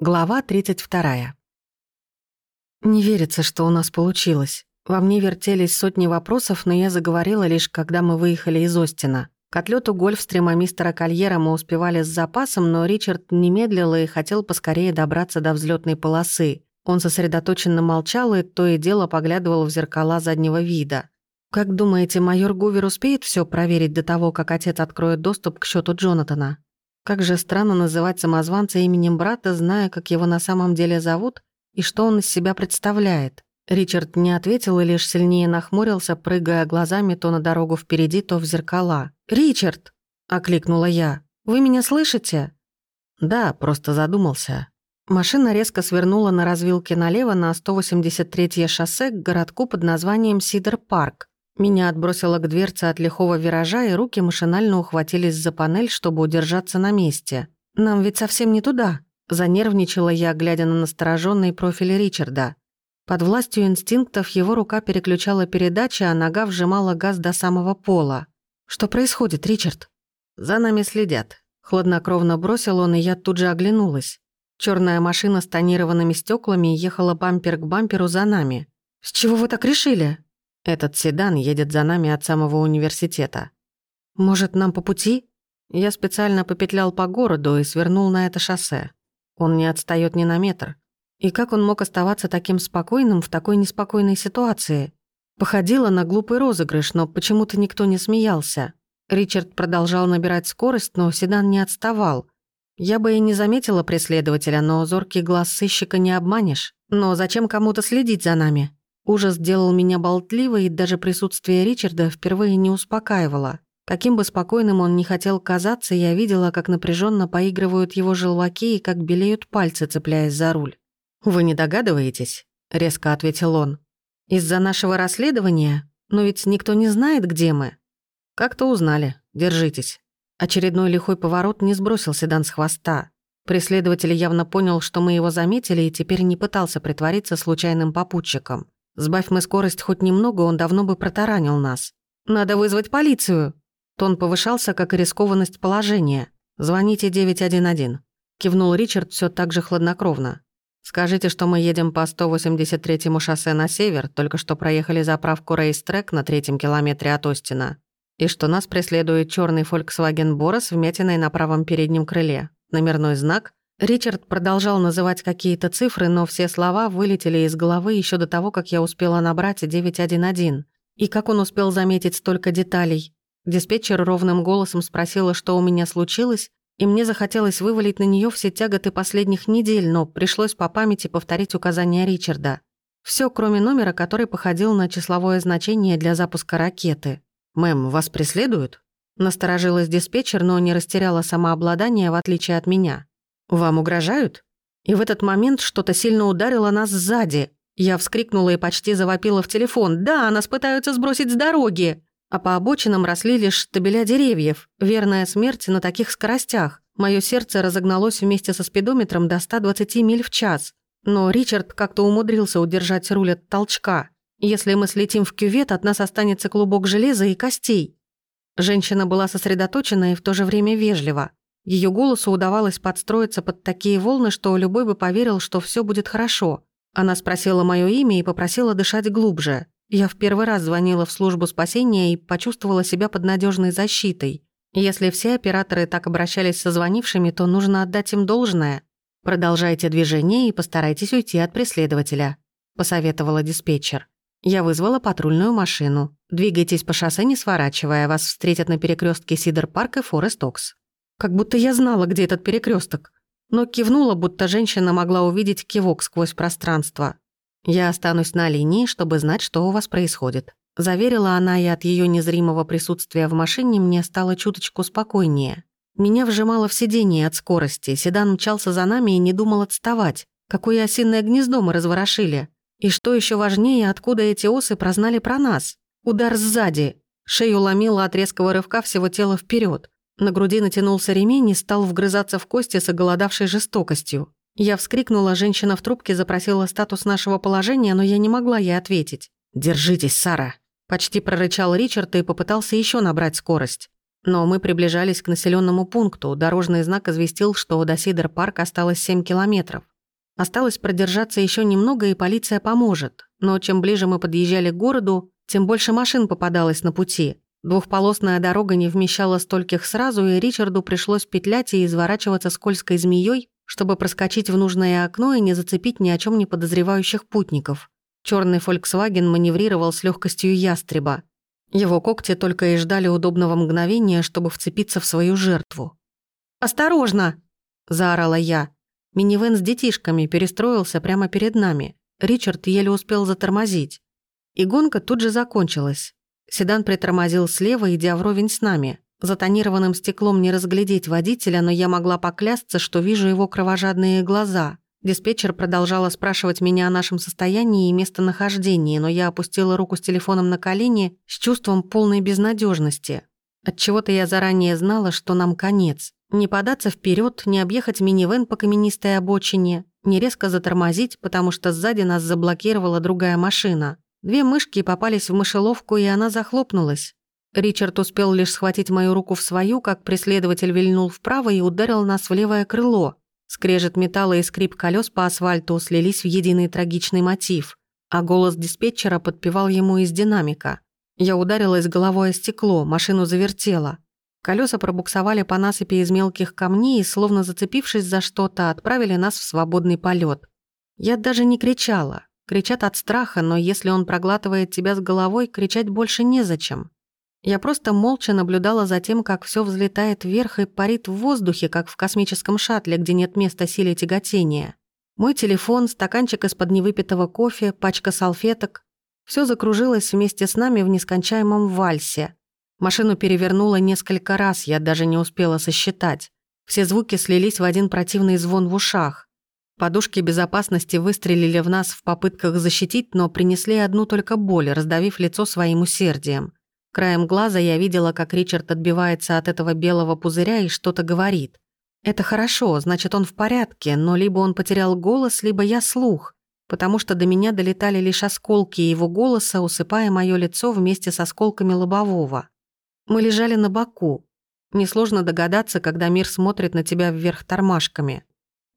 Глава 32. Не верится, что у нас получилось. Во мне вертелись сотни вопросов, но я заговорила лишь, когда мы выехали из Остина. К отлёту гольфстрима мистера Кольера мы успевали с запасом, но Ричард не медлил и хотел поскорее добраться до взлетной полосы. Он сосредоточенно молчал и то и дело поглядывал в зеркала заднего вида. «Как думаете, майор Гувер успеет все проверить до того, как отец откроет доступ к счету Джонатана?» Как же странно называть самозванца именем брата, зная, как его на самом деле зовут и что он из себя представляет. Ричард не ответил и лишь сильнее нахмурился, прыгая глазами то на дорогу впереди, то в зеркала. «Ричард!» — окликнула я. «Вы меня слышите?» «Да, просто задумался». Машина резко свернула на развилке налево на 183-е шоссе к городку под названием Сидер-Парк. Меня отбросило к дверце от лихого виража, и руки машинально ухватились за панель, чтобы удержаться на месте. «Нам ведь совсем не туда», — занервничала я, глядя на настороженный профиль Ричарда. Под властью инстинктов его рука переключала передачи, а нога вжимала газ до самого пола. «Что происходит, Ричард?» «За нами следят». Хладнокровно бросил он, и я тут же оглянулась. Черная машина с тонированными стеклами ехала бампер к бамперу за нами. «С чего вы так решили?» Этот седан едет за нами от самого университета. Может, нам по пути? Я специально попетлял по городу и свернул на это шоссе. Он не отстаёт ни на метр. И как он мог оставаться таким спокойным в такой неспокойной ситуации? Походило на глупый розыгрыш, но почему-то никто не смеялся. Ричард продолжал набирать скорость, но седан не отставал. Я бы и не заметила преследователя, но зоркий глаз сыщика не обманешь. Но зачем кому-то следить за нами? Ужас делал меня болтливой, и даже присутствие Ричарда впервые не успокаивало. Каким бы спокойным он ни хотел казаться, я видела, как напряженно поигрывают его желваки и как белеют пальцы, цепляясь за руль. «Вы не догадываетесь?» — резко ответил он. «Из-за нашего расследования? Но ведь никто не знает, где мы». «Как-то узнали. Держитесь». Очередной лихой поворот не сбросил седан с хвоста. Преследователь явно понял, что мы его заметили, и теперь не пытался притвориться случайным попутчиком. Сбавь мы скорость хоть немного, он давно бы протаранил нас. Надо вызвать полицию. Тон повышался, как и рискованность положения. Звоните 911. Кивнул Ричард все так же хладнокровно. Скажите, что мы едем по 183-му шоссе на север, только что проехали заправку Рейстрек на третьем километре от Остина, и что нас преследует черный Volkswagen Bora с вмятиной на правом переднем крыле. Номерной знак Ричард продолжал называть какие-то цифры, но все слова вылетели из головы еще до того, как я успела набрать 911. И как он успел заметить столько деталей? Диспетчер ровным голосом спросила, что у меня случилось, и мне захотелось вывалить на нее все тяготы последних недель, но пришлось по памяти повторить указания Ричарда. Все, кроме номера, который походил на числовое значение для запуска ракеты. «Мэм, вас преследуют?» Насторожилась диспетчер, но не растеряла самообладание, в отличие от меня. «Вам угрожают?» И в этот момент что-то сильно ударило нас сзади. Я вскрикнула и почти завопила в телефон. «Да, нас пытаются сбросить с дороги!» А по обочинам росли лишь штабеля деревьев. Верная смерть на таких скоростях. Мое сердце разогналось вместе со спидометром до 120 миль в час. Но Ричард как-то умудрился удержать руль от толчка. Если мы слетим в кювет, от нас останется клубок железа и костей. Женщина была сосредоточена и в то же время вежлива. Ее голосу удавалось подстроиться под такие волны, что любой бы поверил, что все будет хорошо. Она спросила мое имя и попросила дышать глубже. Я в первый раз звонила в службу спасения и почувствовала себя под надежной защитой. Если все операторы так обращались со звонившими, то нужно отдать им должное. Продолжайте движение и постарайтесь уйти от преследователя, посоветовала диспетчер. Я вызвала патрульную машину. Двигайтесь по шоссе, не сворачивая, вас встретят на перекрестке Сидер Парк и Форест Окс. Как будто я знала, где этот перекресток, Но кивнула, будто женщина могла увидеть кивок сквозь пространство. «Я останусь на линии, чтобы знать, что у вас происходит». Заверила она, и от ее незримого присутствия в машине мне стало чуточку спокойнее. Меня вжимало в сиденье от скорости, седан мчался за нами и не думал отставать. Какое осиное гнездо мы разворошили. И что еще важнее, откуда эти осы прознали про нас? Удар сзади. Шею ломило от резкого рывка всего тела вперед. На груди натянулся ремень и стал вгрызаться в кости с оголодавшей жестокостью. Я вскрикнула, женщина в трубке запросила статус нашего положения, но я не могла ей ответить. «Держитесь, Сара!» Почти прорычал Ричард и попытался еще набрать скорость. Но мы приближались к населенному пункту. Дорожный знак известил, что до Сидер-парк осталось 7 километров. Осталось продержаться еще немного, и полиция поможет. Но чем ближе мы подъезжали к городу, тем больше машин попадалось на пути. Двухполосная дорога не вмещала стольких сразу, и Ричарду пришлось петлять и изворачиваться скользкой змеей, чтобы проскочить в нужное окно и не зацепить ни о чем не подозревающих путников. Черный Volkswagen маневрировал с легкостью ястреба. Его когти только и ждали удобного мгновения, чтобы вцепиться в свою жертву. «Осторожно!» – заорала я. Минивэн с детишками перестроился прямо перед нами. Ричард еле успел затормозить. И гонка тут же закончилась. Седан притормозил слева, идя вровень с нами. За тонированным стеклом не разглядеть водителя, но я могла поклясться, что вижу его кровожадные глаза. Диспетчер продолжала спрашивать меня о нашем состоянии и местонахождении, но я опустила руку с телефоном на колени с чувством полной безнадежности. Отчего-то я заранее знала, что нам конец. Не податься вперед, не объехать минивэн по каменистой обочине, не резко затормозить, потому что сзади нас заблокировала другая машина. Две мышки попались в мышеловку, и она захлопнулась. Ричард успел лишь схватить мою руку в свою, как преследователь вильнул вправо и ударил нас в левое крыло. Скрежет металла и скрип колес по асфальту слились в единый трагичный мотив, а голос диспетчера подпевал ему из динамика. Я ударилась головой о стекло, машину завертела. Колеса пробуксовали по насыпи из мелких камней и, словно зацепившись за что-то, отправили нас в свободный полет. Я даже не кричала. Кричат от страха, но если он проглатывает тебя с головой, кричать больше незачем. Я просто молча наблюдала за тем, как все взлетает вверх и парит в воздухе, как в космическом шаттле, где нет места силе тяготения. Мой телефон, стаканчик из-под невыпитого кофе, пачка салфеток. Все закружилось вместе с нами в нескончаемом вальсе. Машину перевернуло несколько раз, я даже не успела сосчитать. Все звуки слились в один противный звон в ушах. Подушки безопасности выстрелили в нас в попытках защитить, но принесли одну только боль, раздавив лицо своим усердием. Краем глаза я видела, как Ричард отбивается от этого белого пузыря и что-то говорит. Это хорошо, значит, он в порядке, но либо он потерял голос, либо я слух, потому что до меня долетали лишь осколки его голоса, усыпая мое лицо вместе с осколками лобового. Мы лежали на боку. Несложно догадаться, когда мир смотрит на тебя вверх тормашками.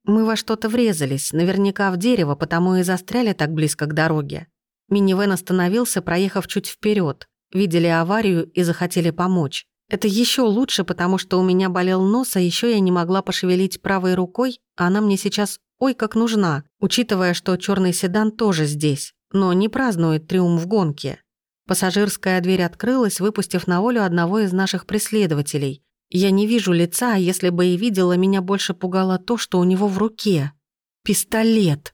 Мы во что-то врезались, наверняка в дерево, потому и застряли так близко к дороге. Минивэн остановился, проехав чуть вперед. Видели аварию и захотели помочь. Это еще лучше, потому что у меня болел нос, а еще я не могла пошевелить правой рукой, а она мне сейчас ой как нужна, учитывая, что черный седан тоже здесь, но не празднует триумф гонки. Пассажирская дверь открылась, выпустив на волю одного из наших преследователей. Я не вижу лица, а если бы и видела, меня больше пугало то, что у него в руке. Пистолет.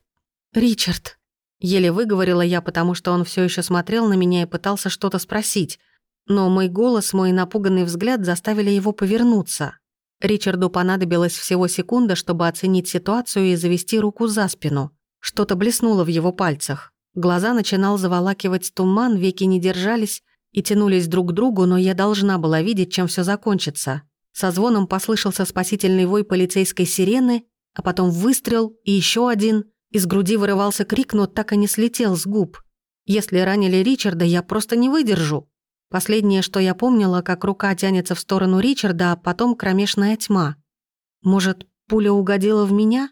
«Ричард», — еле выговорила я, потому что он все еще смотрел на меня и пытался что-то спросить. Но мой голос, мой напуганный взгляд заставили его повернуться. Ричарду понадобилось всего секунда, чтобы оценить ситуацию и завести руку за спину. Что-то блеснуло в его пальцах. Глаза начинал заволакивать туман, веки не держались и тянулись друг к другу, но я должна была видеть, чем все закончится. Со звоном послышался спасительный вой полицейской сирены, а потом выстрел и еще один. Из груди вырывался крик, но так и не слетел с губ. Если ранили Ричарда, я просто не выдержу. Последнее, что я помнила, как рука тянется в сторону Ричарда, а потом кромешная тьма. Может, пуля угодила в меня?